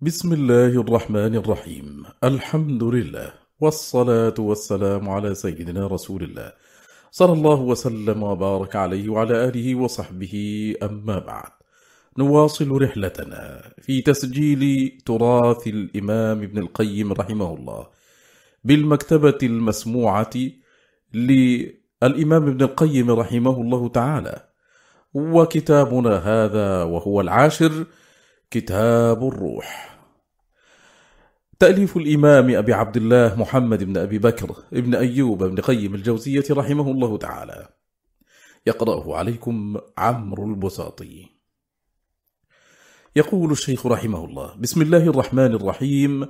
بسم الله الرحمن الرحيم. الحمد لله والصلاة والسلام على سيدنا رسول الله. صلى الله وسلم وبارك عليه وعلى آله وصحبه. أما بعد نواصل رحلتنا في تسجيل تراث الإمام ابن القيم رحمه الله بالمكتبة المسموعة للإمام ابن القيم رحمه الله تعالى. وكتابنا هذا وهو العاشر كتاب الروح. تأليف الإمام أبي عبد الله محمد بن أبي بكر ابن أيوب بن قيم الجوزية رحمه الله تعالى. يقرأه عليكم عمرو البساطي. يقول الشيخ رحمه الله بسم الله الرحمن الرحيم.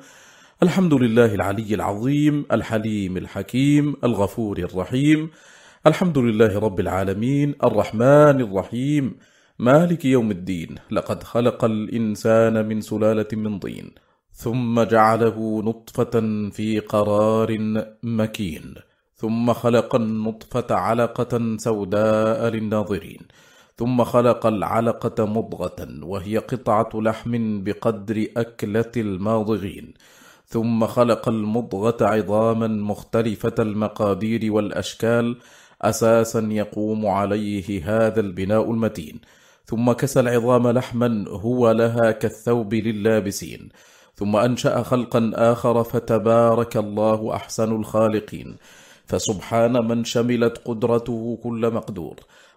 الحمد لله العلي العظيم الحليم الحكيم الغفور الرحيم. الحمد لله رب العالمين الرحمن الرحيم. مالك يوم الدين لقد خلق الإنسان من سلالة من طين ثم جعله نطفة في قرار مكين ثم خلق النطفة علقة سوداء للناظرين ثم خلق العلقة مضغة وهي قطعة لحم بقدر أكلة الماضغين ثم خلق المضغة عظاما مختلفة المقادير والأشكال أساسا يقوم عليه هذا البناء المتين. ثم كسى العظام لحما هو لها كالثوب للابسين ثم أنشأ خلقا آخر فتبارك الله أحسن الخالقين فسبحان من شملت قدرته كل مقدور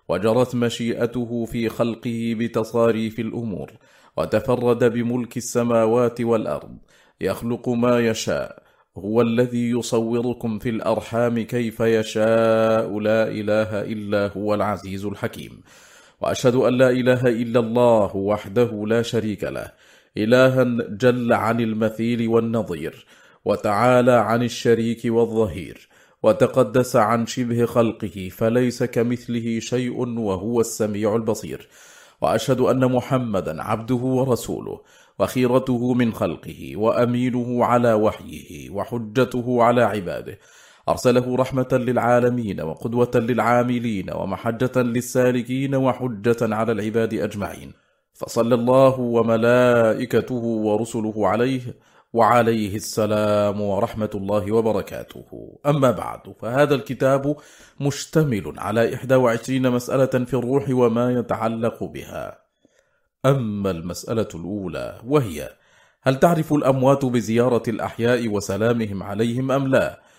وجرت مشيئته في خلقه بتصاريف الأمور وتفرد بملك السماوات والأرض يخلق ما يشاء هو الذي يصوركم في الأرحام كيف يشاء لا إله إلا هو العزيز الحكيم. وأشهد أن لا إله إلا الله وحده لا شريك له إلها جل عن المثيل والنظير وتعالى عن الشريك والظهير وتقدس عن شبه خلقه فليس كمثله شيء وهو السميع البصير. وأشهد أن محمدا عبده ورسوله وخيرته من خلقه وأمينه على وحيه وحجته على عباده. أرسله رحمة للعالمين وقدوة للعاملين ومحجة للسالكين وحجة على العباد أجمعين. فصلى الله وملائكته ورسله عليه وعليه السلام ورحمة الله وبركاته. أما بعد فهذا الكتاب مشتمل على 21 مسألة في الروح وما يتعلق بها. أما المسألة الأولى وهي هل تعرف الأموات بزيارة الأحياء وسلامهم عليهم أم لا؟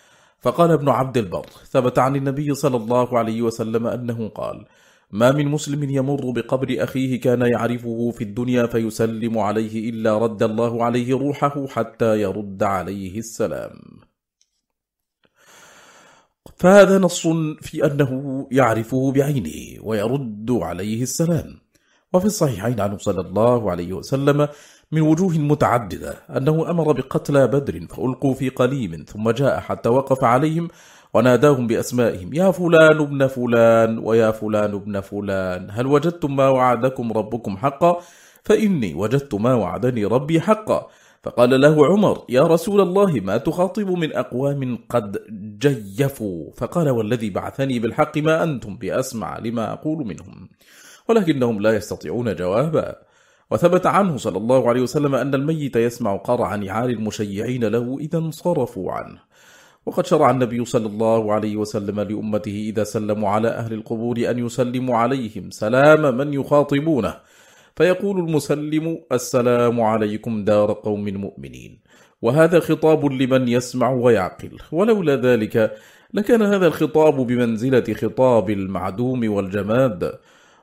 فقال ابن عبد البر ثبت عن النبي صلى الله عليه وسلم أنه قال ما من مسلم يمر بقبر أخيه كان يعرفه في الدنيا فيسلم عليه إلا رد الله عليه روحه حتى يرد عليه السلام. فهذا نص في أنه يعرفه بعينه ويرد عليه السلام. وفي الصحيحين عنه صلى الله عليه وسلم من وجوه متعددة أنه أمر بقتلى بدر فألقوا في قليم ثم جاء حتى وقف عليهم وناداهم بأسمائهم يا فلان ابن فلان ويا فلان ابن فلان هل وجدتم ما وعدكم ربكم حقا؟ فإني وجدت ما وعدني ربي حقا. فقال له عمر يا رسول الله ما تخاطب من أقوام قد جيفوا. فقال والذي بعثني بالحق ما أنتم بأسمع لما أقول منهم ولكنهم لا يستطيعون جوابا. وثبت عنه صلى الله عليه وسلم أن الميت يسمع قرع نعال المشيعين له إذا انصرفوا عنه. وقد شرع النبي صلى الله عليه وسلم لأمته إذا سلموا على أهل القبور أن يسلموا عليهم سلام من يخاطبونه. فيقول المسلم السلام عليكم دار قوم مؤمنين. وهذا خطاب لمن يسمع ويعقل. ولولا ذلك لكان هذا الخطاب بمنزلة خطاب المعدوم والجماد.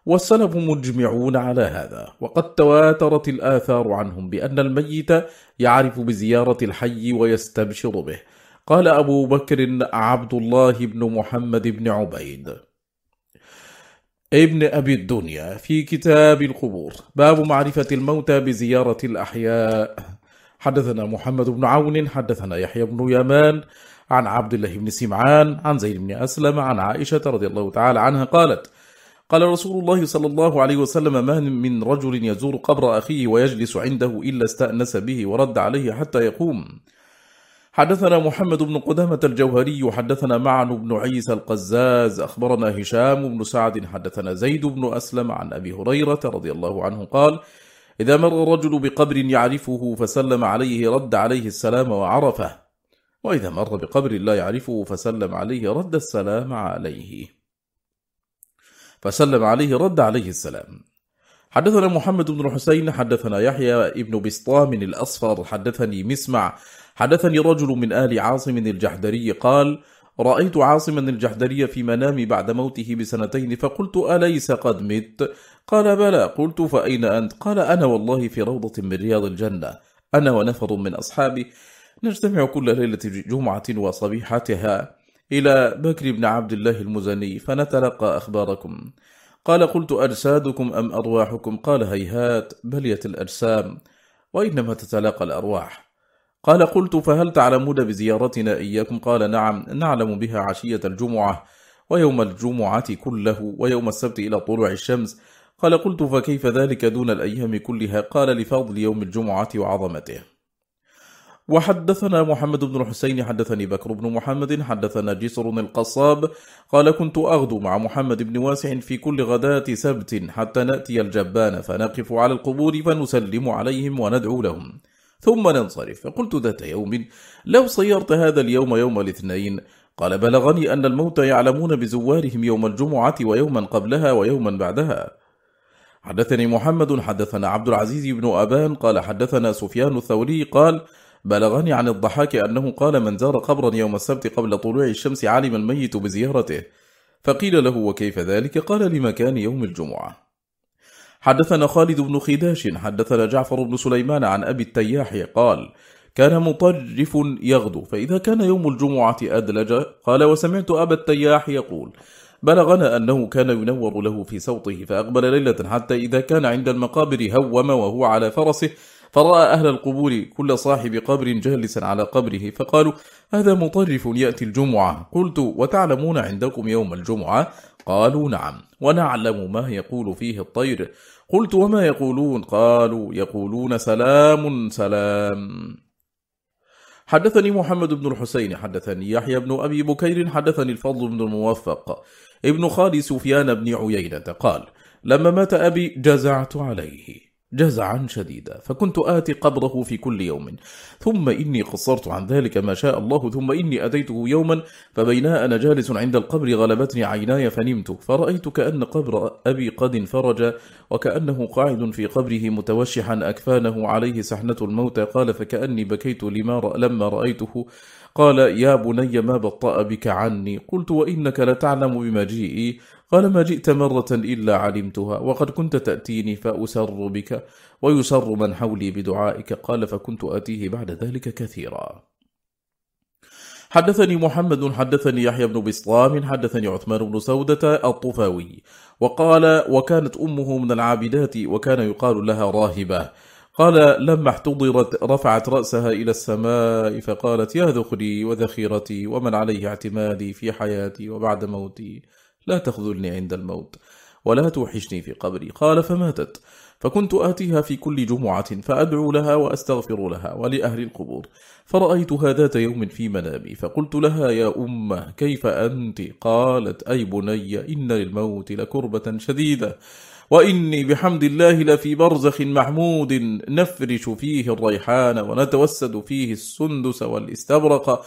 والسلف مجمعون على هذا. وقد تواترت الآثار عنهم بأن الميت يعرف بزيارة الحي ويستبشر به. قال أبو بكر عبد الله بن محمد بن عبيد. ابن أبي الدنيا في كتاب القبور. باب معرفة الموتى بزيارة الأحياء. حدثنا محمد بن عون حدثنا يحيى بن يمان عن عبد الله بن سمعان عن زيد بن أسلم عن عائشة رضي الله تعالى عنها قالت قال رسول الله صلى الله عليه وسلم ما من رجل يزور قبر أخيه ويجلس عنده إلا استأنس به ورد عليه حتى يقوم. حدثنا محمد بن قدامة الجوهري حدثنا معن بن عيسى القزاز أخبرنا هشام بن سعد حدثنا زيد بن أسلم عن أبي هريرة رضي الله عنه قال إذا مر الرجل بقبر يعرفه فسلم عليه رد عليه السلام وعرفه وإذا مر بقبر لا يعرفه فسلم عليه رد السلام عليه. فسلم عليه رد عليه السلام. حدثنا محمد بن حسين حدثنا يحيى ابن بسطام الأصفر حدثني مسمع حدثني رجل من آل عاصم الجحدري قال رأيت عاصما الجحدري في منامي بعد موته بسنتين فقلت أليس قد مت؟ قال بلى. قلت فأين أنت؟ قال أنا والله في روضة من رياض الجنة. أنا ونفر من أصحابي. نجتمع كل ليلة جمعة وصبيحتها. إلى بكر بن عبد الله المزني فنتلقى أخباركم. قال قلت أجسادكم أم أرواحكم؟ قال هيهات بلية الأجسام وإنما تتلاقى الأرواح. قال قلت فهل تعلمون بزيارتنا إياكم؟ قال نعم نعلم بها عشية الجمعة ويوم الجمعة كله ويوم السبت إلى طلوع الشمس. قال قلت فكيف ذلك دون الأيام كلها؟ قال لفضل يوم الجمعة وعظمته. وحدثنا محمد بن الحسين حدثني بكر بن محمد حدثنا جسر القصاب قال كنت أغدو مع محمد بن واسع في كل غداة سبت حتى نأتي الجبان فنقف على القبور فنسلم عليهم وندعو لهم. ثم ننصرف. فقلت ذات يوم لو صيرت هذا اليوم يوم الاثنين. قال بلغني أن الموت يعلمون بزوارهم يوم الجمعة ويوما قبلها ويوما بعدها. حدثني محمد حدثنا عبد العزيز بن أبان قال حدثنا سفيان الثوري قال بلغني عن الضحاك أنه قال من زار قبرا يوم السبت قبل طلوع الشمس علم الميت بزيارته. فقيل له وكيف ذلك؟ قال لمكان يوم الجمعة. حدثنا خالد بن خداش حدثنا جعفر بن سليمان عن أبي التياح قال كان مطرف يغدو فإذا كان يوم الجمعة أدلج قال وسمعت أبا التياح يقول بلغنا أنه كان ينور له في سوطه فأقبل ليلة حتى إذا كان عند المقابر هوم وهو على فرسه فرأى أهل القبور كل صاحب قبر جالسا على قبره فقالوا هذا مطرف يأتي الجمعة. قلت وتعلمون عندكم يوم الجمعة؟ قالوا نعم ونعلم ما يقول فيه الطير. قلت وما يقولون؟ قالوا يقولون سلام سلام. حدثني محمد بن الحسين حدثني يحيى بن أبي بكير حدثني الفضل بن الموفق. ابن خالي سفيان بن عيينة قال لما مات أبي جزعت عليه. جزعا شديدا. فكنت آتي قبره في كل يوم. ثم إني قصرت عن ذلك ما شاء الله ثم إني أتيته يوما فبينا أنا جالس عند القبر غلبتني عيناي فنمت. فرأيت كأن قبر أبي قد انفرج وكأنه قاعد في قبره متوشحا أكفانه عليه سحنة الموت. قال فكأني بكيت لما رأ لما رأيته. قال يا بني ما بطأ بك عني؟ قلت وإنك لتعلم بمجيئي. قال ما جئت مرة إلا علمتها وقد كنت تأتيني فأسر بك ويسر من حولي بدعائك قال فكنت أتيه بعد ذلك كثيرا. حدثني محمد حدثني يحيى بن بسطام حدثني عثمان بن سودة الطفاوي وقال وكانت أمه من العابدات وكان يقال لها راهبة. قال لما احتضرت رفعت رأسها إلى السماء فقالت يا ذخري وذخيرتي ومن عليه اعتمادي في حياتي وبعد موتي. لا تخذلني عند الموت ولا توحشني في قبري. قال فماتت. فكنت آتيها في كل جمعة فأدعو لها وأستغفر لها ولأهل القبور. فرأيتها ذات يوم في منامي فقلت لها يا أمة كيف أنت؟ قالت أي بني إن للموت لكربة شديدة وإني بحمد الله لفي برزخ محمود نفرش فيه الريحان ونتوسد فيه السندس والاستبرق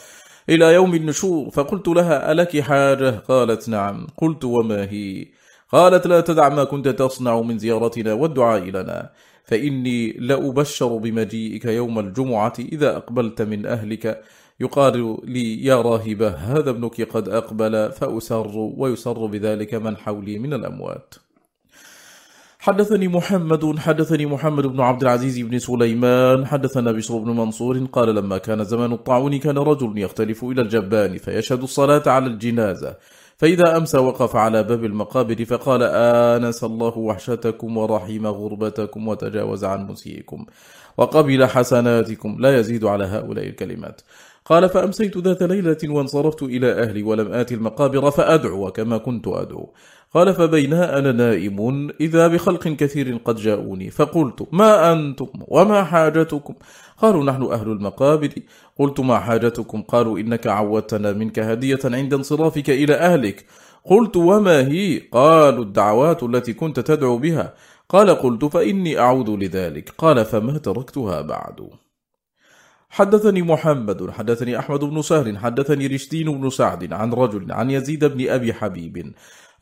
إلى يوم النشور. فقلت لها ألك حاجة؟ قالت نعم. قلت وما هي؟ قالت لا تدع ما كنت تصنع من زيارتنا والدعاء لنا. فإني لأبشر بمجيئك يوم الجمعة إذا أقبلت من أهلك. يقال لي يا راهبة هذا ابنك قد أقبل. فأسر ويسر بذلك من حولي من الأموات. حدثني محمد حدثني محمد بن عبد العزيز بن سليمان حدثنا بشر بن منصور قال لما كان زمان الطاعون كان رجل يختلف إلى الجبان فيشهد الصلاة على الجنازة فإذا أمسى وقف على باب المقابر فقال آنس الله وحشتكم ورحم غربتكم وتجاوز عن مسيئكم وقبل حسناتكم لا يزيد على هؤلاء الكلمات. قال فأمسيت ذات ليلة وانصرفت إلى أهلي ولم آت المقابر فأدعو كما كنت أدعو. قال فبينها أنا نائم إذا بخلق كثير قد جاءوني. فقلت ما أنتم وما حاجتكم؟ قالوا نحن أهل المقابر. قلت ما حاجتكم؟ قالوا إنك عودتنا منك هدية عند انصرافك إلى أهلك. قلت وما هي؟ قالوا الدعوات التي كنت تدعو بها. قال قلت فإني أعود لذلك. قال فما تركتها بعد. حدثني محمد حدثني أحمد بن سهل حدثني رشدين بن سعد عن رجل عن يزيد بن أبي حبيب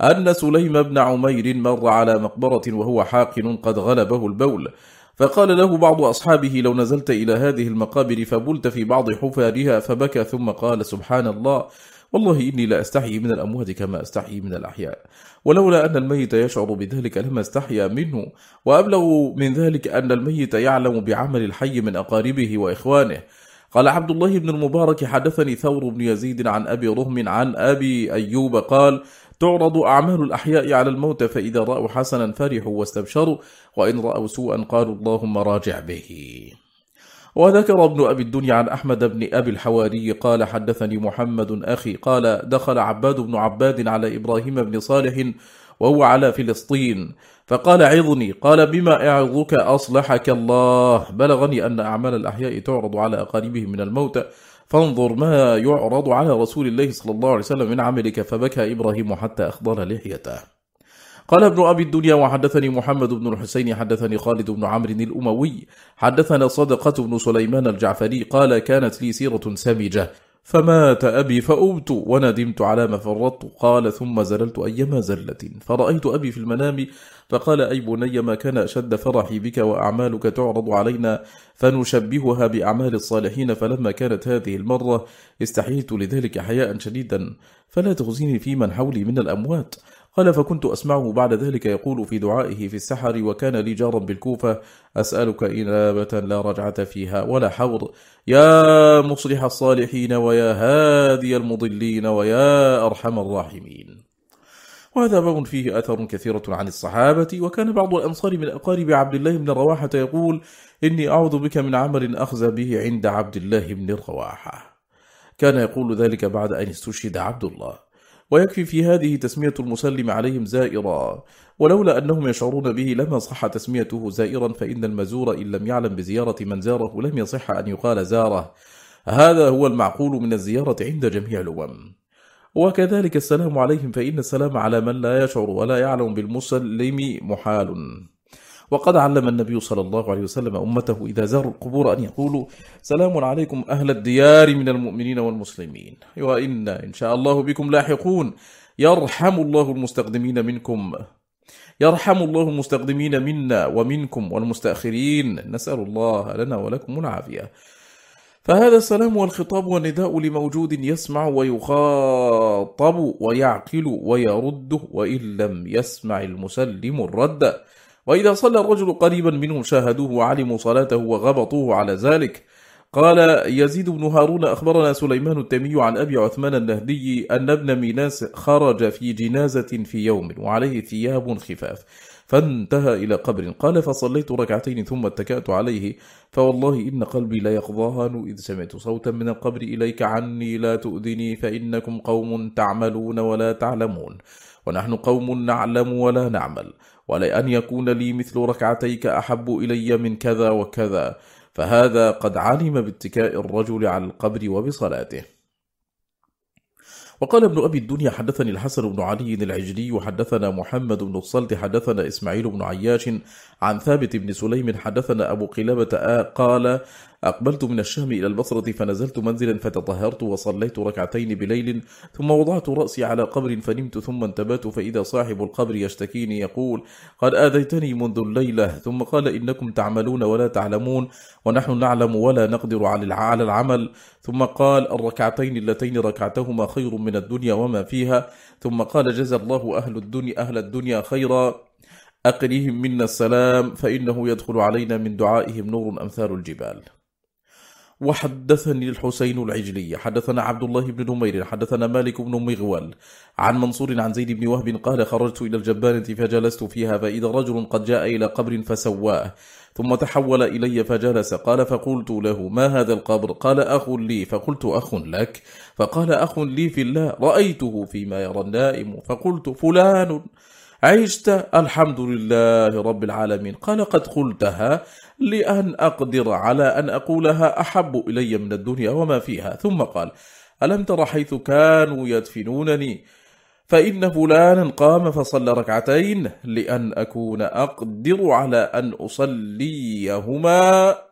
أن سليم بن عمير مر على مقبرة وهو حاقن قد غلبه البول. فقال له بعض أصحابه لو نزلت إلى هذه المقابر فبلت في بعض حفارها فبكى ثم قال سبحان الله. والله إني لا أستحي من الأموات كما أستحي من الأحياء. ولولا أن الميت يشعر بذلك لما أستحيا منه وأبلغ من ذلك أن الميت يعلم بعمل الحي من أقاربه وإخوانه. قال عبد الله بن المبارك حدثني ثور بن يزيد عن أبي رهم عن أبي أيوب قال تعرض أعمال الأحياء على الموت فإذا رأوا حسنا فرحوا واستبشروا وإن رأوا سوءا قالوا اللهم راجع به. وذكر ابن أبي الدنيا عن أحمد بن أبي الحواري قال حدثني محمد أخي قال دخل عباد بن عباد على إبراهيم بن صالح وهو على فلسطين فقال عظني قال بما أعظك أصلحك الله بلغني أن أعمال الأحياء تعرض على أقاربهم من الموت فانظر ما يعرض على رسول الله صلى الله عليه وسلم من عملك فبكى إبراهيم حتى أخضر لحيته قال ابن أبي الدنيا وحدثني محمد بن الحسين حدثني خالد بن عمرو الأموي حدثنا صدقة بن سليمان الجعفري قال كانت لي سيرة سمجة فمات أبي فأبت وندمت على ما فرطت قال ثم زللت أيما زلة فرأيت أبي في المنام فقال أي بني ما كان أشد فرحي بك وأعمالك تعرض علينا فنشبهها بأعمال الصالحين فلما كانت هذه المرة استحييت لذلك حياء شديدا فلا تغزيني في من حولي من الأموات. قال فكنت أسمعه بعد ذلك يقول في دعائه في السحر وكان لي جارا بالكوفة. أسألك إنابة لا رجعة فيها ولا حوض. يا مصلح الصالحين ويا هادي المضلين ويا أرحم الراحمين. وهذا باب فيه أثر كثيرة عن الصحابة. وكان بعض الأنصار من أقارب عبد الله بن الرواحة يقول إني أعوذ بك من عمل أخذ به عند عبد الله بن الرواحة كان يقول ذلك بعد أن استشهد عبد الله. ويكفي في هذه تسمية المسلم عليهم زائرا. ولولا أنهم يشعرون به لما صح تسميته زائرا فإن المزور إن لم يعلم بزيارة من زاره لم يصح أن يقال زاره. هذا هو المعقول من الزيارة عند جميع الأمم. وكذلك السلام عليهم فإن السلام على من لا يشعر ولا يعلم بالمسلم محال. وقد علم النبي صلى الله عليه وسلم أمته إذا زاروا القبور أن يقولوا سلام عليكم أهل الديار من المؤمنين والمسلمين. وإن إن شاء الله بكم لاحقون. يرحم الله المستقدمين منكم. يرحم الله المستقدمين منا ومنكم والمستأخرين. نسأل الله لنا ولكم العافية. فهذا السلام والخطاب والنداء لموجود يسمع ويخاطب ويعقل ويرده وإن لم يسمع المسلم الرد. وإذا صلى الرجل قريبا منهم شاهدوه وعلموا صلاته وغبطوه على ذلك. قال يزيد بن هارون أخبرنا سليمان التمي عن أبي عثمان النهدي أن ابن ميناس خرج في جنازة في يوم وعليه ثياب خفاف. فانتهى إلى قبر. قال فصليت ركعتين ثم اتكأت عليه. فوالله إن قلبي لا يقضاهن إذ سمعت صوتا من القبر. إليك عني لا تؤذني فإنكم قوم تعملون ولا تعلمون. ونحن قوم نعلم ولا نعمل. ولأن يكون لي مثل ركعتيك أحب إلي من كذا وكذا. فهذا قد علم باتكاء الرجل على القبر وبصلاته. وقال ابن أبي الدنيا حدثني الحسن بن علي العجلي حدثنا محمد بن الصلت حدثنا إسماعيل بن عياش عن ثابت بن سليم حدثنا أبو قلبة قال أقبلت من الشام إلى البصرة فنزلت منزلا فتطهرت وصليت ركعتين بليل ثم وضعت رأسي على قبر فنمت ثم انتبهت فإذا صاحب القبر يشتكيني يقول قد آذيتني منذ الليلة ثم قال إنكم تعملون ولا تعلمون ونحن نعلم ولا نقدر على العمل ثم قال الركعتين اللتين ركعتهما خير من الدنيا وما فيها ثم قال جزى الله أهل الدنيا, أهل الدنيا خيرا أقريهم منا السلام فإنه يدخل علينا من دعائهم نور أمثال الجبال. وحدثني الحسين العجلي. حدثنا عبد الله بن نمير حدثنا مالك بن مغوال عن منصور عن زيد بن وهب قال خرجت إلى الجبانة فجلست فيها فإذا رجل قد جاء إلى قبر فسواه ثم تحول إلي فجلس. قال فقلت له ما هذا القبر؟ قال أخ لي. فقلت أخ لك. فقال أخ لي في الله رأيته فيما يرى النائم. فقلت فلان. عشت. الحمد لله رب العالمين. قال قد قلتها. لأن أقدر على أن أقولها أحب إلي من الدنيا وما فيها. ثم قال ألم تر حيث كانوا يدفنونني؟ فإن فلانا قام فصلى ركعتين لأن أكون أقدر على أن أصليهما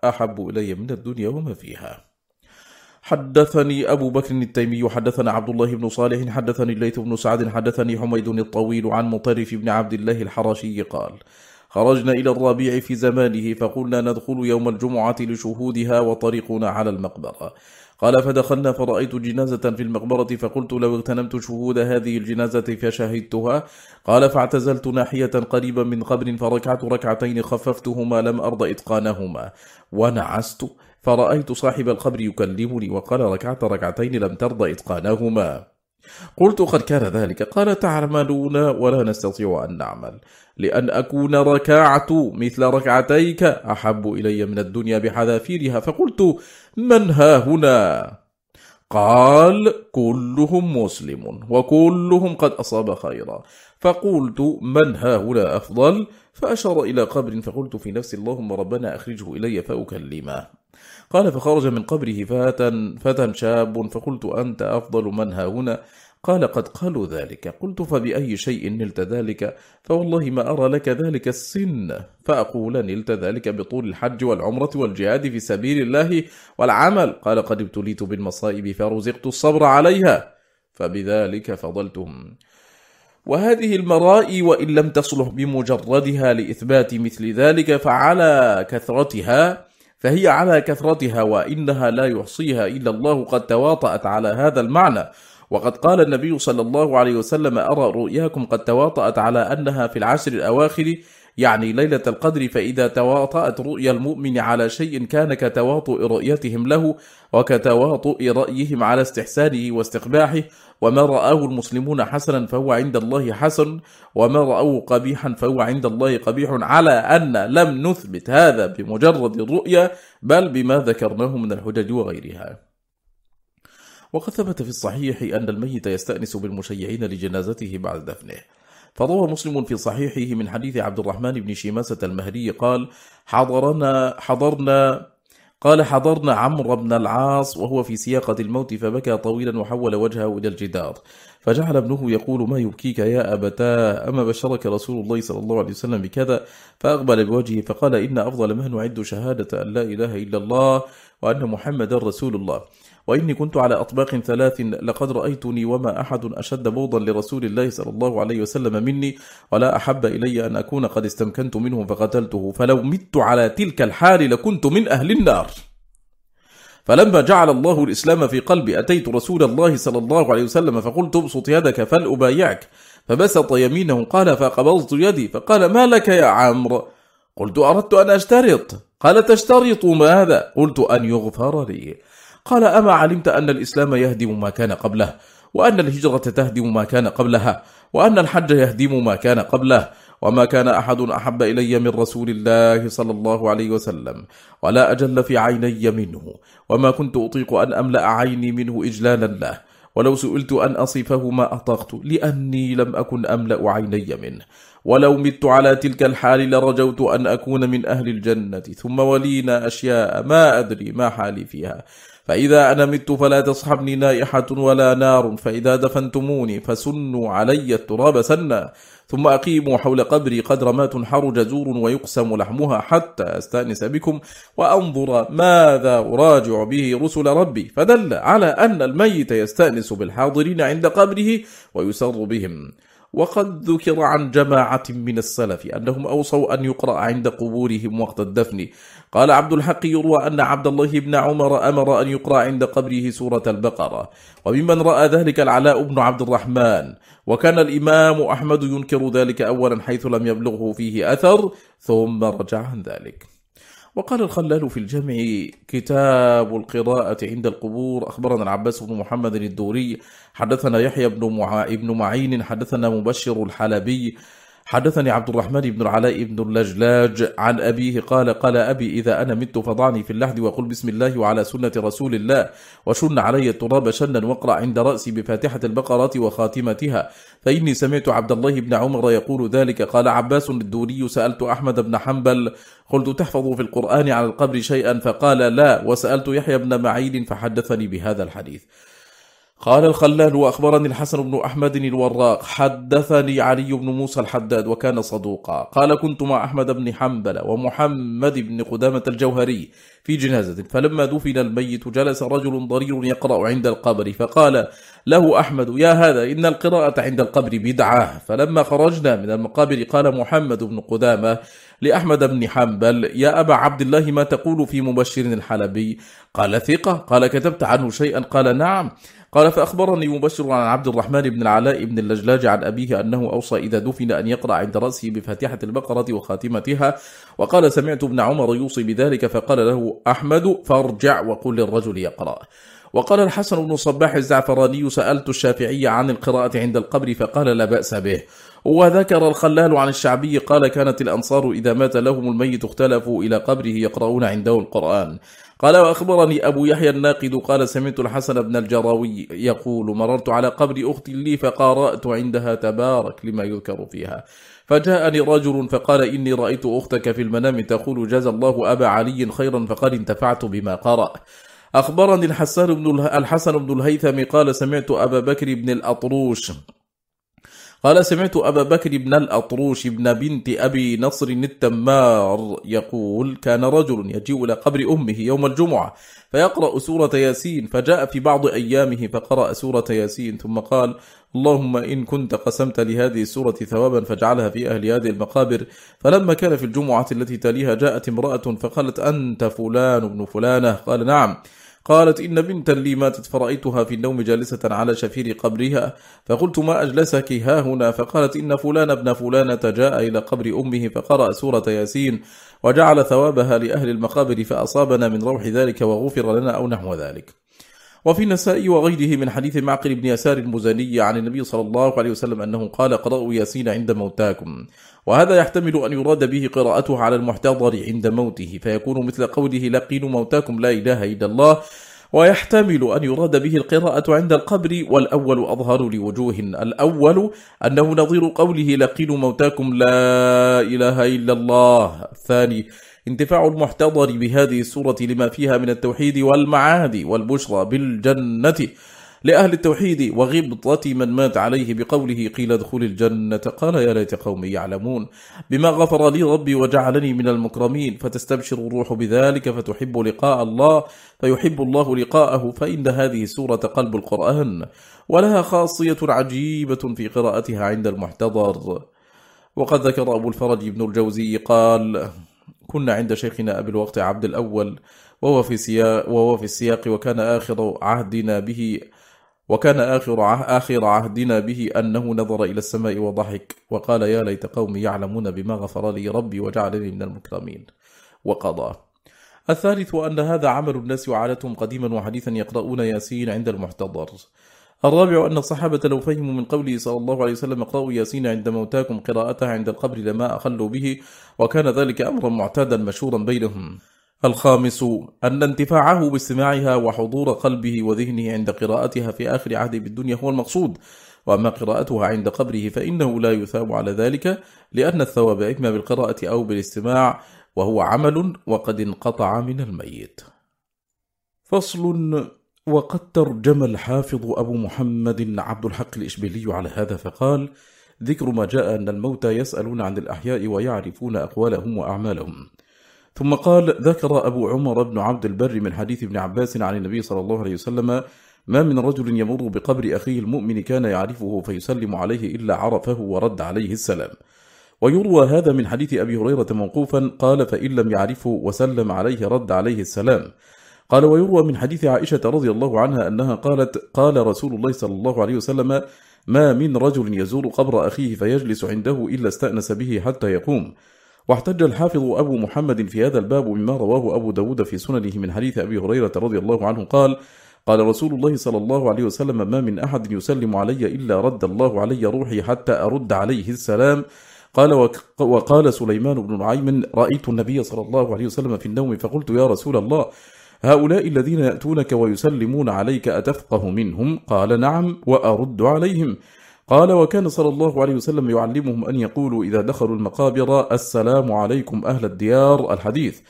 أحب إلي من الدنيا وما فيها. حدثني أبو بكر التيمي حدثنا عبد الله بن صالح حدثني الليث بن سعد حدثني حميد الطويل عن مطرف بن عبد الله الحراشي قال خرجنا إلى الربيع في زمانه فقلنا ندخل يوم الجمعة لشهودها وطريقنا على المقبرة. قال فدخلنا فرأيت جنازة في المقبرة فقلت لو اغتنمت شهود هذه الجنازة فشهدتها. قال فاعتزلت ناحية قريبا من قبر فركعت ركعتين خففتهما لم أرض إتقانهما. ونعست فرأيت صاحب القبر يكلمني وقال ركعت ركعتين لم ترض إتقانهما. قلت قد كان ذلك. قال تعملون ولا نستطيع أن نعمل. لأن أكون ركعت مثل ركعتيك أحب إلي من الدنيا بحذافيرها. فقلت من ها هنا؟ قال كلهم مسلم وكلهم قد أصاب خيرا. فقلت من ها هنا أفضل؟ فأشار إلى قبر فقلت في نفسي اللهم ربنا أخرجه إلي فأكلمه. قال فخرج من قبره فاتا, فاتا شاب فقلت أنت أفضل من ها هنا؟ قال قد قالوا ذلك. قلت فبأي شيء نلت ذلك؟ فوالله ما أرى لك ذلك السن. فأقول نلت ذلك بطول الحج والعمرة والجهاد في سبيل الله والعمل. قال قد ابتليت بالمصائب فرزقت الصبر عليها. فبذلك فضلتم. وهذه المرائي وإن لم تصلح بمجردها لإثبات مثل ذلك فعلى كثرتها. فهي على كثرتها وإنها لا يحصيها إلا الله قد تواطأت على هذا المعنى. وقد قال النبي صلى الله عليه وسلم أرى رؤياكم قد تواطأت على أنها في العشر الأواخر؟ يعني ليلة القدر فإذا تواطأت رؤيا المؤمن على شيء كان كتواطؤ رؤيتهم له وكتواطؤ رأيهم على استحسانه واستقباحه وما رآه المسلمون حسنا فهو عند الله حسن وما رأوه قبيحا فهو عند الله قبيح على أن لم نثبت هذا بمجرد الرؤيا بل بما ذكرناه من الحجج وغيرها. وقد ثبت في الصحيح أن الميت يستأنس بالمشيعين لجنازته بعد دفنه. فروى مسلم في صحيحه من حديث عبد الرحمن بن شماسة المهري قال حضرنا حضرنا قال حضرنا عمرو بن العاص وهو في سياقة الموت فبكى طويلا وحول وجهه إلى الجدار. فجعل ابنه يقول ما يبكيك يا أبتاه؟ أما بشرك رسول الله صلى الله عليه وسلم بكذا؟ فأقبل بوجهه فقال إن أفضل ما نعد شهادة أن لا إله إلا الله وأن محمد رسول الله. وإني كنت على أطباق ثلاث لقد رأيتني وما أحد أشد بوضا لرسول الله صلى الله عليه وسلم مني ولا أحب إلي أن أكون قد استمكنت منه فقتلته. فلو مت على تلك الحال لكنت من أهل النار. فلما جعل الله الإسلام في قلبي أتيت رسول الله صلى الله عليه وسلم فقلت ابسط يدك فلأبايعك. فبسط يمينه قال فقبضت يدي فقال ما لك يا عمرو؟ قلت أردت أن أشترط. قال تشترط ماذا قلت أن يغفر لي. قال أما علمت أن الإسلام يهدم ما كان قبله وأن الهجرة تهدم ما كان قبلها وأن الحج يهدم ما كان قبله وما كان أحد أحب إلي من رسول الله صلى الله عليه وسلم ولا أجل في عيني منه وما كنت أطيق أن أملأ عيني منه إجلالا له ولو سئلت أن أصفه ما أطقت لأني لم أكن أملأ عيني منه ولو مت على تلك الحال لرجوت أن أكون من أهل الجنة ثم ولينا أشياء ما أدري ما حالي فيها. فإذا أنا مت فلا تصحبني نائحة ولا نار فإذا دفنتموني فسنوا علي التراب سنا ثم أقيموا حول قبري قدر ما تنحر جزور ويقسم لحمها حتى أستأنس بكم وأنظر ماذا أراجع به رسل ربي فدل على أن الميت يستأنس بالحاضرين عند قبره ويسر بهم وقد ذكر عن جماعة من السلف أنهم أوصوا أن يقرأ عند قبورهم وقت الدفن. قال عبد الحق يروى أن عبد الله بن عمر أمر أن يقرأ عند قبره سورة البقرة. وممن رأى ذلك العلاء بن عبد الرحمن. وكان الإمام أحمد ينكر ذلك أولا حيث لم يبلغه فيه أثر. ثم رجع عن ذلك. وقال الخلال في الجمع كتاب القراءة عند القبور. أخبرنا العباس بن محمد الدوري حدثنا يحيى بن, معين حدثنا مبشر الحلبي حدثني عبد الرحمن بن العلاء بن اللجلاج عن أبيه قال قال أبي إذا أنا مت فضعني في اللحد وقل بسم الله وعلى سنة رسول الله وشن علي التراب شنا واقرأ عند رأسي بفاتحة البقرة وخاتمتها. فإني سمعت عبد الله بن عمر يقول ذلك. قال عباس الدوري سألت أحمد بن حنبل قلت تحفظ في القرآن على القبر شيئا؟ فقال لا. وسألت يحيى بن معين فحدثني بهذا الحديث. قال الخلال وأخبرني الحسن بن أحمد الوراق حدثني علي بن موسى الحداد وكان صدوقا. قال كنت مع أحمد بن حنبل ومحمد بن قدامة الجوهري في جنازة فلما دفن الميت جلس رجل ضرير يقرأ عند القبر فقال له أحمد يا هذا إن القراءة عند القبر بدعة. فلما خرجنا من المقابر قال محمد بن قدامة لأحمد بن حنبل يا أبا عبد الله ما تقول في مبشر الحلبي؟ قال ثقة. قال كتبت عنه شيئا. قال نعم. قال فأخبرني مبشر عن عبد الرحمن بن العلاء بن اللجلاج عن أبيه أنه أوصى إذا دفن أن يقرأ عند رأسه بفاتحة البقرة وخاتمتها. وقال سمعت ابن عمر يوصي بذلك فقال له أحمد فارجع وقل للرجل يقرأ. وقال الحسن بن صباح الزعفراني سألت الشافعي عن القراءة عند القبر فقال لا بأس به. وذكر الخلال عن الشعبي قال كانت الأنصار إذا مات لهم الميت اختلفوا إلى قبره يقرؤون عنده القرآن. قال وأخبرني أبو يحيى الناقد قال سمعت الحسن بن الجراوي يقول مررت على قبر أخت لي فقارأت عندها تبارك لما يذكر فيها. فجاءني رجل فقال إني رأيت أختك في المنام تقول جزى الله أبا علي خيرا فقد انتفعت بما قرأ. أخبرني الحسن بن الهيثم قال سمعت أبا بكر بن الأطروش قال سمعت أبا بكر بن الأطروش بن بنت أبي نصر التمار يقول كان رجل يجيء إلى قبر أمه يوم الجمعة فيقرأ سورة ياسين فجاء في بعض أيامه فقرأ سورة ياسين ثم قال اللهم إن كنت قسمت لهذه السورة ثوابا فاجعلها في أهل هذه المقابر. فلما كان في الجمعة التي تليها جاءت امرأة فقالت أنت فلان بن فلانة؟ قال نعم. قالت إن بنتا لي ماتت فرأيتها في النوم جالسة على شفير قبرها فقلت ما أجلسك؟ ها هنا. فقالت إن فلان ابن فلانة جاء إلى قبر أمه فقرأ سورة ياسين وجعل ثوابها لأهل المقابر فأصابنا من روح ذلك وغفر لنا أو نحو ذلك. وفي النسائي وغيره من حديث معقل بن يسار المزني عن النبي صلى الله عليه وسلم أنه قال قرأوا ياسين عند موتاكم. وهذا يحتمل أن يراد به قراءته على المحتضر عند موته. فيكون مثل قوله لقين موتاكم لا إله إلا الله. ويحتمل أن يراد به القراءة عند القبر والأول أظهر لوجوه. الأول أنه نظير قوله لقين موتاكم لا إله إلا الله. الثاني انتفاع المحتضر بهذه السورة لما فيها من التوحيد والمعاد والبشرى بالجنة لأهل التوحيد وغبطة من مات عليه بقوله قيل ادخل الجنة. قال يا ليت قومي يعلمون بما غفر لي ربي وجعلني من المكرمين. فتستبشر الروح بذلك فتحب لقاء الله فيحب الله لقاءه فإن هذه سورة قلب القرآن ولها خاصية عجيبة في قراءتها عند المحتضر. وقد ذكر أبو الفرج بن الجوزي قال كنا عند شيخنا أبي الوقت عبد الأول وهو في, سياق وهو في السياق وكان آخر عهدنا به وكان آخر آخر عهدنا به أنه نظر إلى السماء وضحك وقال يا ليت قومي يعلمون بما غفر لي ربي وجعلني من المكرمين. وقضى. الثالث أن هذا عمل الناس وعادتهم قديما وحديثا يقرؤون ياسين عند المحتضر. الرابع أن الصحابة لو فهموا من قوله صلى الله عليه وسلم اقرأوا ياسين عند موتاكم قراءتها عند القبر لما أخلوا به وكان ذلك أمرا معتادا مشهورا بينهم. الخامس أن انتفاعه باستماعها وحضور قلبه وذهنه عند قراءتها في آخر عهده بالدنيا هو المقصود. وأما قراءتها عند قبره فإنه لا يثاب على ذلك لأن الثواب إما بالقراءة أو بالاستماع وهو عمل وقد انقطع من الميت. فصل وقد ترجم الحافظ أبو محمد عبد الحق الإشبيلي على هذا فقال ذكر ما جاء أن الموتى يسألون عن الأحياء ويعرفون أقوالهم وأعمالهم. ثم قال ذكر أبو عمر بن عبد البر من حديث ابن عباس عن النبي صلى الله عليه وسلم ما من رجل يمر بقبر أخيه المؤمن كان يعرفه فيسلم عليه إلا عرفه ورد عليه السلام. ويروى هذا من حديث أبي هريرة موقوفا قال فإن لم يعرفه وسلم عليه رد عليه السلام. قال ويروى من حديث عائشة رضي الله عنها أنها قالت قال رسول الله صلى الله عليه وسلم ما من رجل يزور قبر أخيه فيجلس عنده إلا استأنس به حتى يقوم. واحتج الحافظ أبو محمد في هذا الباب مما رواه أبو داود في سننه من حديث أبي هريرة رضي الله عنه قال قال رسول الله صلى الله عليه وسلم ما من أحد يسلم علي إلا رد الله علي روحي حتى أرد عليه السلام. قال وقال سليمان بن نعيم رأيت النبي صلى الله عليه وسلم في النوم فقلت يا رسول الله هؤلاء الذين يأتونك ويسلمون عليك أتفقه منهم؟ قال نعم وأرد عليهم. قال وكان صلى الله عليه وسلم يعلمهم أن يقولوا إذا دخلوا المقابر السلام عليكم أهل الديار الحديث.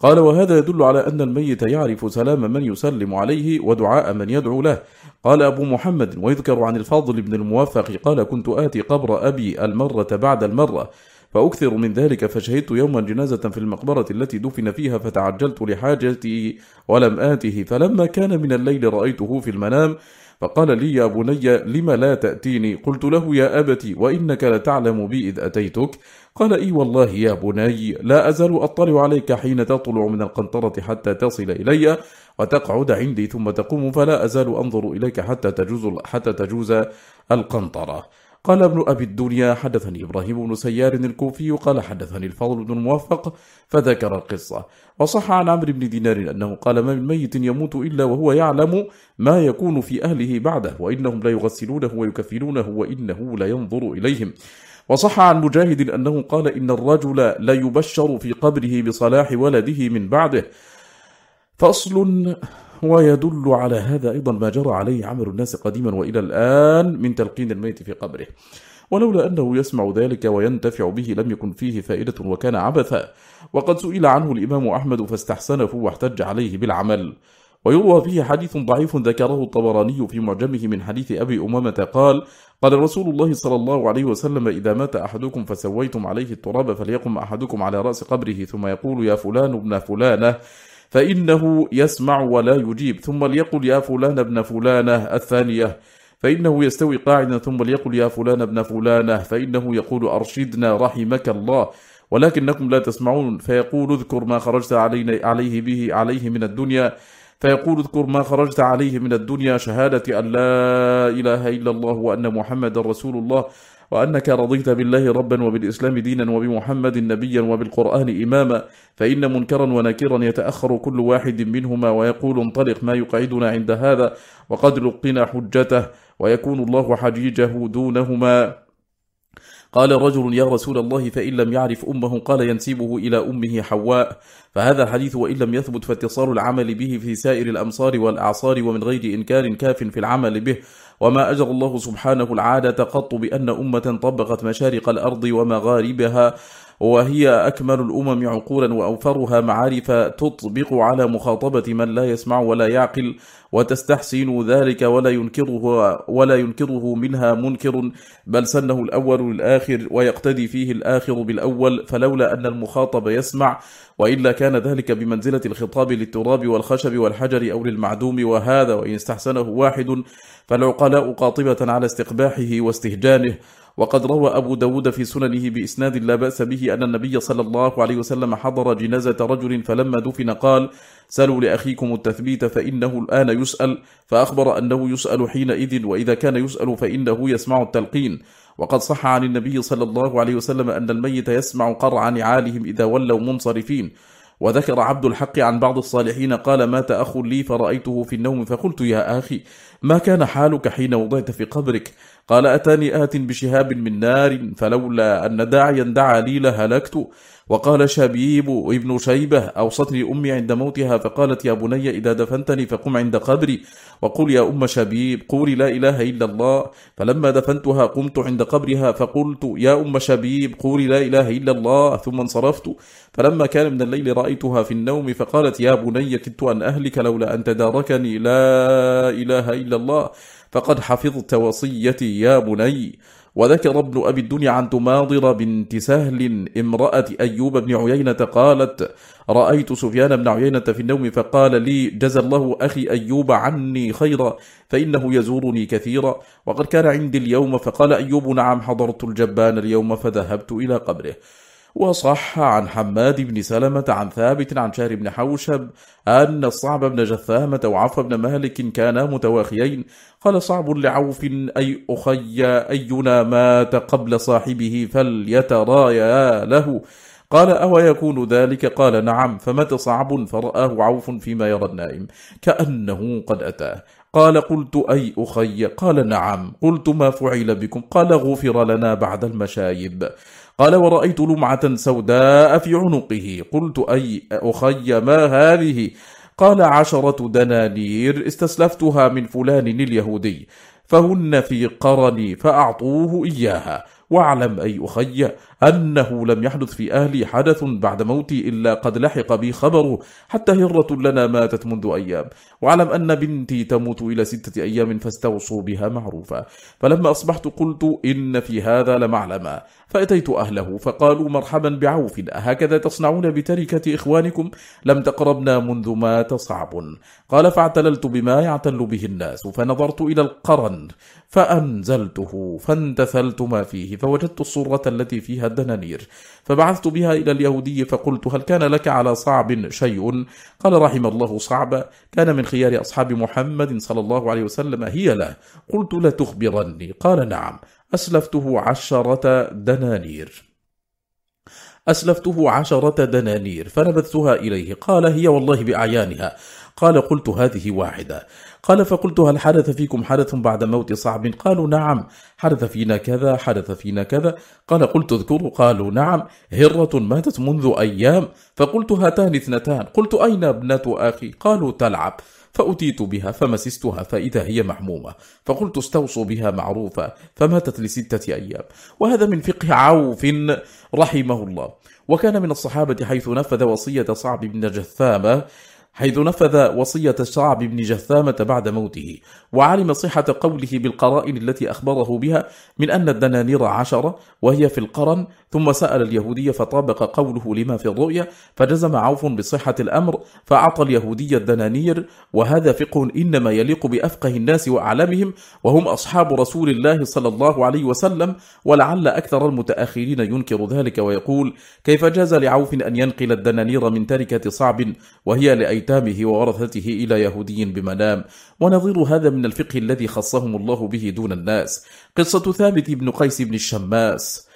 قال وهذا يدل على أن الميت يعرف سلام من يسلم عليه ودعاء من يدعو له. قال أبو محمد ويذكر عن الفاضل بن الموفق قال كنت آتي قبر أبي المرة بعد المرة. فأكثر من ذلك فشهدت يوما جنازة في المقبرة التي دفن فيها فتعجلت لحاجتي ولم آته. فلما كان من الليل رأيته في المنام فقال لي يا بني لم لا تأتيني؟ قلت له يا أبتي وإنك لتعلم بي إذ أتيتك. قال إي والله يا بني لا أزال أطلع عليك حين تطلع من القنطرة حتى تصل إلي وتقعد عندي ثم تقوم فلا أزال أنظر إليك حتى تجوز, حتى تجوز القنطرة. قال ابن أبي الدنيا حدثني إبراهيم بن سيار الكوفي قال حدثني الفضل بن الموفق فذكر القصة. وصح عن عمرو بن دينار أنه قال ما من ميت يموت إلا وهو يعلم ما يكون في أهله بعده وإنهم لا يغسلونه ويكفلونه وإنه لا ينظر إليهم. وصح عن مجاهد أنه قال إن الرجل لا يبشر في قبره بصلاح ولده من بعده. فصل ويدل على هذا أيضا ما جرى عليه عمل الناس قديما وإلى الآن من تلقين الميت في قبره. ولولا أنه يسمع ذلك وينتفع به لم يكن فيه فائدة وكان عبثا. وقد سئل عنه الإمام أحمد فاستحسنه واحتج عليه بالعمل. ويروى فيه حديث ضعيف ذكره الطبراني في معجمه من حديث أبي أمامة قال قال رسول الله صلى الله عليه وسلم إذا مات أحدكم فسويتم عليه التراب فليقم أحدكم على رأس قبره ثم يقول يا فلان ابن فلانة. فإنه يسمع ولا يجيب. ثم ليقل يا فلان ابن فلانة الثانية. فإنه يستوي قاعدا. ثم ليقل يا فلان ابن فلانة. فإنه يقول أرشدنا رحمك الله. ولكنكم لا تسمعون. فيقول اذكر ما خرجت علينا عليه به عليه من الدنيا. فيقول اذكر ما خرجت عليه من الدنيا. شهادة أن لا إله إلا الله وأن محمد رسول الله. وأنك رضيت بالله ربا وبالإسلام دينا وبمحمد نبيا وبالقرآن إماما فإن منكرا ونكرا يتأخر كل واحد منهما ويقول انطلق ما يقعدنا عند هذا وقد لقنا حجته ويكون الله حجيجه دونهما. قال رجل يا رسول الله فإن لم يعرف أمه قال ينسبه إلى أمه حواء. فهذا الحديث وإن لم يثبت فاتصال العمل به في سائر الأمصار والأعصار ومن غير إنكار كاف في العمل به. وما أجر الله سبحانه العادة قط بأن أمة طبقت مشارق الأرض ومغاربها. وهي أكمل الأمم عقولا وأوفرها معارف تطبق على مخاطبة من لا يسمع ولا يعقل وتستحسن ذلك ولا ينكره ولا ينكره منها منكر بل سنه الأول للآخر ويقتدي فيه الآخر بالأول فلولا أن المخاطب يسمع وإلا كان ذلك بمنزلة الخطاب للتراب والخشب والحجر أو للمعدوم وهذا وإن استحسنه واحد فالعقلاء قاطبة على استقباحه واستهجانه. وقد روى أبو داود في سننه بإسناد لا بأس به أن النبي صلى الله عليه وسلم حضر جنازة رجل فلما دفن قال سلوا لأخيكم التثبيت فإنه الآن يسأل فأخبر أنه يسأل حينئذ وإذا كان يسأل فإنه يسمع التلقين. وقد صح عن النبي صلى الله عليه وسلم أن الميت يسمع قرع نعالهم إذا ولوا منصرفين. وذكر عبد الحق عن بعض الصالحين قال مات أخ لي فرأيته في النوم فقلت يا أخي ما كان حالك حين وضعت في قبرك؟ قال أتاني آت بشهاب من نار فلولا أن داعيا دعا لي لهلكت. وقال شبيب ابن شيبة أوصتني أمي عند موتها فقالت يا بني إذا دفنتني فقم عند قبري. وقل يا أم شبيب قولي لا إله إلا الله. فلما دفنتها قمت عند قبرها فقلت يا أم شبيب قولي لا إله إلا الله. ثم انصرفت. فلما كان من الليل رأيتها في النوم فقالت يا بني كدت أن أهلك لولا أن تداركني لا إله إلا الله. فقد حفظت وصيتي يا بني وذكر ابن أبي الدنيا عن تماضر بنت سهل امرأة أيوب بن عيينة قالت رأيت سفيان بن عيينة في النوم فقال لي جزى الله أخي أيوب عني خيرا فإنه يزورني كثيرا. وقد كان عندي اليوم فقال أيوب نعم حضرت الجبان اليوم فذهبت إلى قبره. وصح عن حماد بن سلمة عن ثابت عن شهر بن حوشب أن الصعب بن جثامة وعف بن مالك كانا متواخيين. قال صعب لعوف أي أخي أينا مات قبل صاحبه فليترايا له. قال أو يكون ذلك؟ قال نعم. فمت صعب فرآه عوف فيما يرى النائم كأنه قد أتاه. قال قلت أي أخي؟ قال نعم. قلت ما فعل بكم؟ قال غفر لنا بعد المشايب. قال ورأيت لمعة سوداء في عنقه. قلت أي أخي ما هذه؟ قال عشرة دنانير استسلفتها من فلان اليهودي فهن في قرني فأعطوه إياها. واعلم أي أخي أنه لم يحدث في أهلي حدث بعد موتي إلا قد لحق بي خبره حتى هرة لنا ماتت منذ أيام. واعلم أن بنتي تموت إلى ستة أيام فاستوصوا بها معروفا. فلما أصبحت قلت إن في هذا لمعلما. فأتيت أهله فقالوا مرحبا بعوف أهكذا تصنعون بتركة إخوانكم؟ لم تقربنا منذ مات صعب قال فاعتللت بما يعتل به الناس فنظرت إلى القرن فأنزلته فانتثلت ما فيه فوجدت الصرة التي فيها الدنانير فبعثت بها إلى اليهودي فقلت هل كان لك على صعب شيء؟ قال رحم الله صعب كان من خيار أصحاب محمد صلى الله عليه وسلم هي له. قلت لتخبرني. قال نعم. أسلفته عشرة دنانير. أسلفته عشرة دنانير. فنبذتها إليه. قال هي والله بأعيانها. قال قلت هذه واحدة. قال فقلت هل حدث فيكم حدث بعد موت صعب؟ قالوا نعم. حدث فينا كذا حدث فينا كذا. قال قلت اذكروا. قالوا نعم. هرة ماتت منذ أيام. فقلت هاتان اثنتان. قلت أين ابنة أخي؟ قالوا تلعب. فأتيت بها فمسستها فإذا هي محمومة. فقلت استوصوا بها معروفة فماتت لستة أيام. وهذا من فقه عوف رحمه الله. وكان من الصحابة حيث نفذ وصية صعب بن جثامة حيث نفذ وصية الشعب بن جثامة بعد موته وعلم صحة قوله بالقرائن التي أخبره بها من أن الدنانير عشرة وهي في القرن ثم سأل اليهودية فطابق قوله لما في الرؤية فجزم عوف بصحة الأمر فأعطى اليهودية الدنانير وهذا فقه إنما يليق بأفقه الناس وأعلمهم وهم أصحاب رسول الله صلى الله عليه وسلم ولعل أكثر المتأخرين ينكر ذلك ويقول كيف جاز لعوف أن ينقل الدنانير من تركة صعب وهي لأيت أيتامه وورثته إلى يهودي بمنام. ونظير هذا من الفقه الذي خصهم الله به دون الناس. قصة ثابت بن قيس بن الشماس.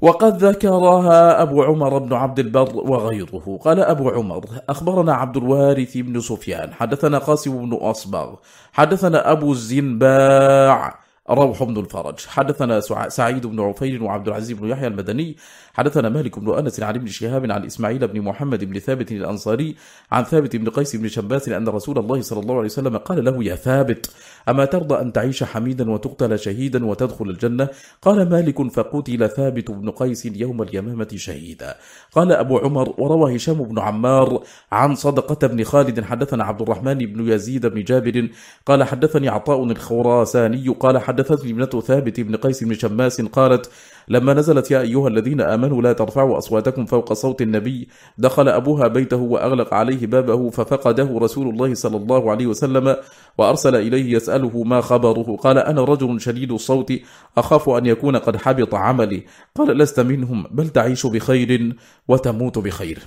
وقد ذكرها أبو عمر بن عبد البر وغيره. قال أبو عمر أخبرنا عبد الوارث بن سفيان. حدثنا قاسم بن أصبغ. حدثنا أبو الزنباع. روح بن الفرج. حدثنا سعيد بن عفير وعبد العزيز بن يحيى المدني. حدثنا مالك بن أنس عن ابن شهاب عن إسماعيل بن محمد بن ثابت الأنصاري عن ثابت بن قيس بن شباس أن رسول الله صلى الله عليه وسلم قال له يا ثابت أما ترضى أن تعيش حميدا وتقتل شهيدا وتدخل الجنة؟ قال مالك فقتل ثابت بن قيس يوم اليمامة شهيدا. قال أبو عمر وروى هشام بن عمار عن صدقة بن خالد حدثنا عبد الرحمن بن يزيد بن جابر قال حدثني عطاء الخراساني قال حدثتني ابنة ثابت بن قيس بن شماس قالت لما نزلت يا أيها الذين آمنوا لا ترفعوا أصواتكم فوق صوت النبي دخل أبوها بيته وأغلق عليه بابه ففقده رسول الله صلى الله عليه وسلم وأرسل إليه يسأله ما خبره. قال أنا رجل شديد الصوت أخاف أن يكون قد حبط عملي. قال لست منهم بل تعيش بخير وتموت بخير.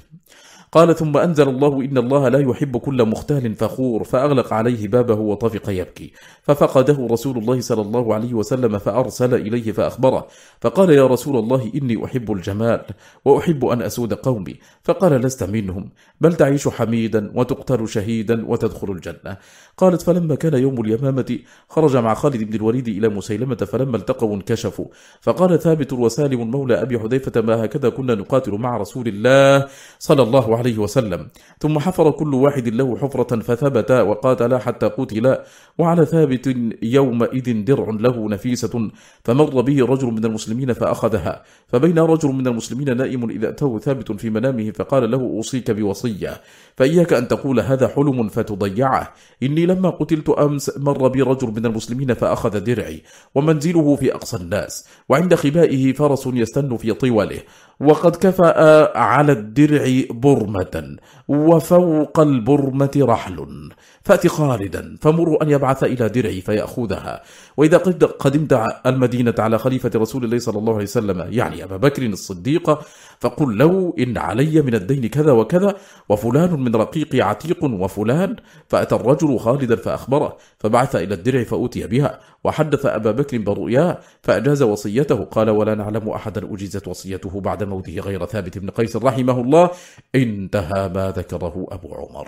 قال ثم أنزل الله إن الله لا يحب كل مختال فخور. فأغلق عليه بابه وطفق يبكي. ففقده رسول الله صلى الله عليه وسلم فأرسل إليه فأخبره. فقال يا رسول الله إني أحب الجمال وأحب أن أسود قومي. فقال لست منهم بل تعيش حميدا وتقتل شهيدا وتدخل الجنة. قالت فلما كان يوم اليمامة خرج مع خالد بن الوليد إلى مسيلمة فلما التقوا انكشفوا. فقال ثابت وسالم مولى أبي حذيفة ما هكذا كنا نقاتل مع رسول الله صلى الله عليه وسلم. ثم حفر كل واحد له حفرة فثبت وقاتلا حتى قتلا وعلى ثابت يومئذ درع له نفيسة فمر به رجل من المسلمين فأخذها. فبين رجل من المسلمين نائم إذا أتوه ثابت في منامه فقال له أوصيك بوصية فإياك أن تقول هذا حلم فتضيعه. إني لما قتلت أمس مر بي رجل من المسلمين فأخذ درعي ومنزله في أقصى الناس وعند خبائه فرس يستن في طوله وقد كفأ على الدرع برمة وفوق البرمة رحل فأت خالدا فمر أن يبعث إلى درعي فيأخذها وإذا قدمت المدينة على خليفة رسول الله صلى الله عليه وسلم يعني أبا بكر الصديق فقل له إن علي من الدين كذا وكذا وفلان من رقيقي عتيق وفلان فأتى الرجل خالدا فأخبره فبعث إلى الدرع فأوتي بها وحدث أبا بكر برؤياه فأجاز وصيته قال ولا نعلم أحدا أجيزت وصيته بعد موته غير ثابت بن قيس رحمه الله انتهى ما ذكره أبو عمر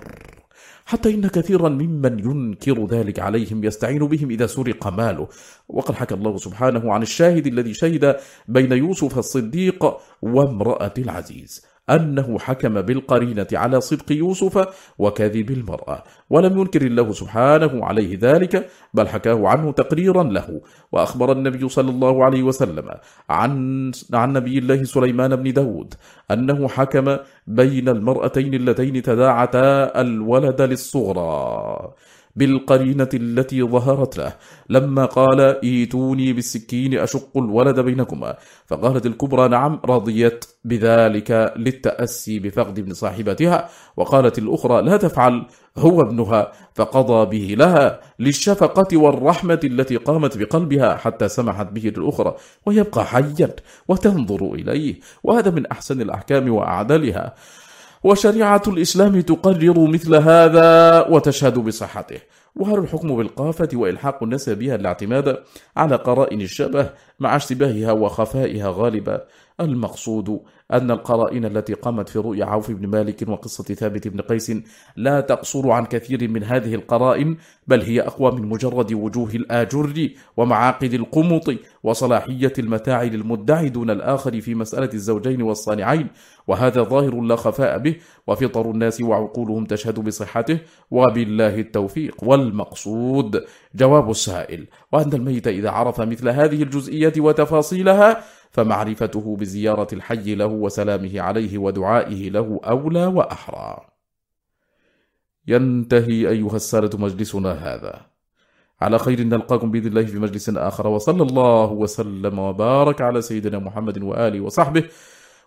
حتى إن كثيرا ممن ينكر ذلك عليهم يستعين بهم إذا سرق ماله. وقد حكى الله سبحانه عن الشاهد الذي شهد بين يوسف الصديق وامرأة العزيز. أنه حكم بالقرينة على صدق يوسف وكذب المرأة ولم ينكر الله سبحانه عليه ذلك بل حكاه عنه تقريرا له. وأخبر النبي صلى الله عليه وسلم عن, عن نبي الله سليمان بن داود أنه حكم بين المرأتين اللتين تداعتا الولد للصغرى. بالقرينة التي ظهرت له. لما قال إيتوني بالسكين أشق الولد بينكما. فقالت الكبرى نعم. رضيت بذلك للتأسي بفقد ابن صاحبتها. وقالت الأخرى لا تفعل. هو ابنها. فقضى به لها للشفقة والرحمة التي قامت بقلبها حتى سمحت به للأخرى. ويبقى حيا وتنظر إليه. وهذا من أحسن الأحكام وأعدلها. وشريعة الإسلام تقرر مثل هذا وتشهد بصحته. وهل الحكم بالقافة وإلحاق الناس بها الاعتماد على قرائن الشبه مع اشتباهها وخفائها غالبا؟ المقصود أن القرائن التي قامت في رؤيا عوف بن مالك وقصة ثابت بن قيس لا تقصر عن كثير من هذه القرائن بل هي أقوى من مجرد وجوه الآجر ومعاقد القمط وصلاحية المتاع للمدعي دون الآخر في مسألة الزوجين والصانعين. وهذا ظاهر لا خفاء به وفطر الناس وعقولهم تشهد بصحته وبالله التوفيق والمقصود. جواب السائل وأن الميت إذا عرف مثل هذه الجزئية وتفاصيلها فمعرفته بزيارة الحي له وسلامه عليه ودعائه له أولى وأحرى. ينتهي أيها السالة مجلسنا هذا. على خير نلقاكم بإذن الله في مجلس آخر وصلى الله وسلم وبارك على سيدنا محمد وآله وصحبه.